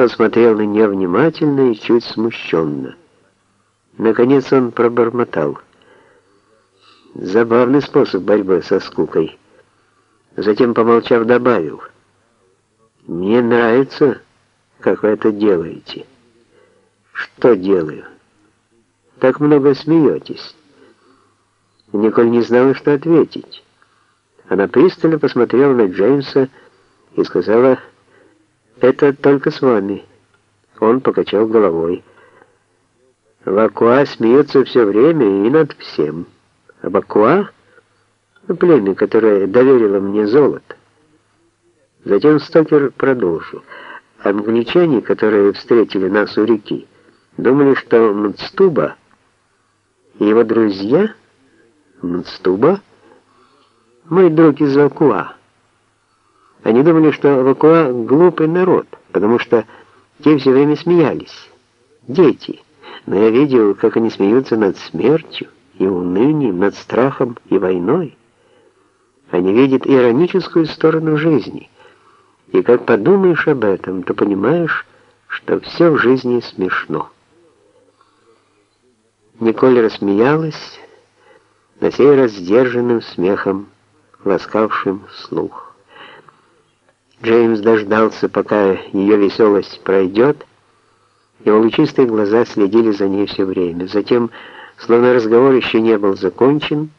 посмотрел на нее внимательно и чуть смущенно. Наконец он пробормотал. Забавный способ борьбы со скукой. Затем, помолчав, добавил. «Мне нравится, как вы это делаете». «Что делаю?» «Так много смеетесь». Николь не знала, что ответить. Она пристально посмотрела на Джеймса и сказала, «Это только с вами». Он покачал головой. Вакуа смеется все время и над всем. А Вакуа — племя, которое доверило мне золото. Затем Стокер продолжил. Англичане, которые встретили нас у реки, думали, что Мцтуба и его друзья Мцтуба — мой друг из Вакуа. Они думали, что Вакуа — глупый народ, потому что те все время смеялись. Дети. Но я видел, как они смеются над смертью и унынием, над страхом и войной. Они видят ироническую сторону жизни. И как подумаешь об этом, то понимаешь, что все в жизни смешно. Николь рассмеялась, на сей раз сдержанным смехом, ласкавшим слух. Джеймс дождался, пока ее веселость пройдет, его лучистые глаза следили за ней все время. Затем, словно разговор еще не был закончен,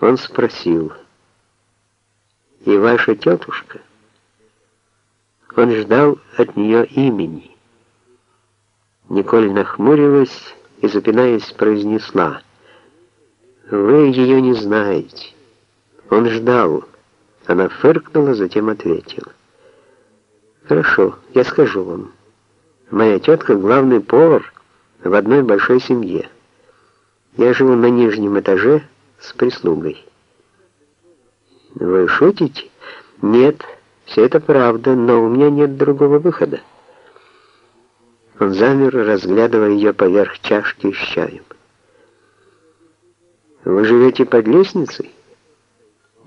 он спросил, «И ваша тетушка?» Он ждал от нее имени. Николь нахмурилась и, запинаясь, произнесла, «Вы ее не знаете». Он ждал. Она фыркнула, затем ответила, «Хорошо, я скажу вам». Моя тетка главный повар в одной большой семье. Я живу на нижнем этаже с прислугой. Вы шутите? Нет, все это правда, но у меня нет другого выхода. Он замер, разглядывая ее поверх чашки с чаем. «Вы живете под лестницей?»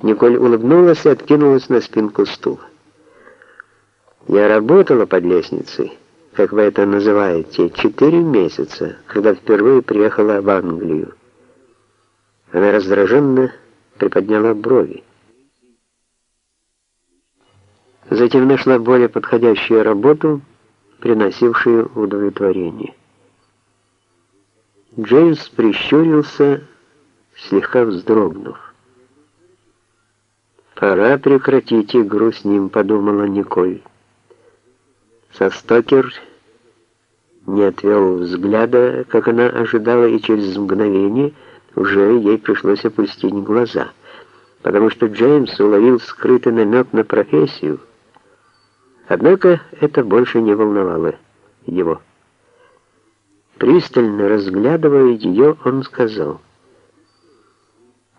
Николь улыбнулась и откинулась на спинку стула. «Я работала под лестницей» как вы это называете, четыре месяца, когда впервые приехала в Англию. Она раздраженно приподняла брови. Затем нашла более подходящую работу, приносившую удовлетворение. Джеймс прищурился, слегка вздрогнув. «Пора прекратить игру с ним», — подумала Николь. Состокер не отвел взгляда, как она ожидала, и через мгновение уже ей пришлось опустить глаза, потому что Джеймс уловил скрытый намек на профессию. Однако это больше не волновало его. Пристально разглядывая ее, он сказал,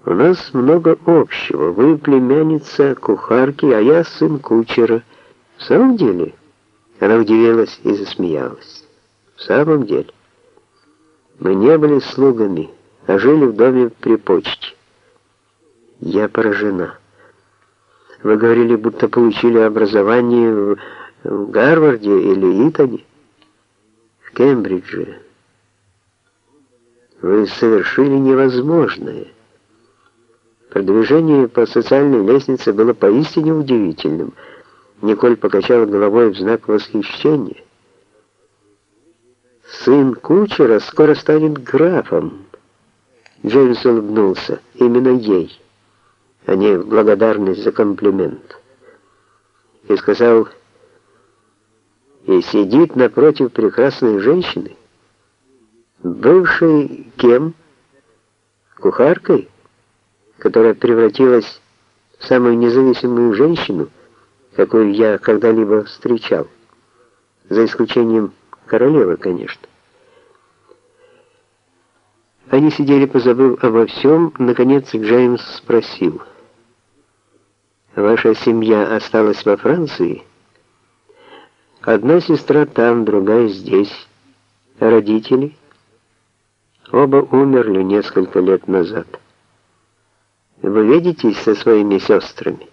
«У нас много общего. Вы племянница кухарки, а я сын кучера. В самом деле...» Она удивилась и засмеялась. В самом деле, мы не были слугами, а жили в доме при почте. Я поражена. Вы говорили, будто получили образование в, в Гарварде или Итоне, в Кембридже. Вы совершили невозможное. Продвижение по социальной лестнице было поистине удивительным — Николь покачала головой в знак восхищения. «Сын кучера скоро станет графом». Джеймс улыбнулся. Именно ей, а не в благодарность за комплимент. И сказал, и сидит напротив прекрасной женщины, бывшей кем? Кухаркой, которая превратилась в самую независимую женщину, какую я когда-либо встречал. За исключением королевы, конечно. Они сидели, позабыв обо всем. Наконец Джеймс спросил. «Ваша семья осталась во Франции?» «Одна сестра там, другая здесь. родители?» «Оба умерли несколько лет назад. Вы видитесь со своими сестрами?»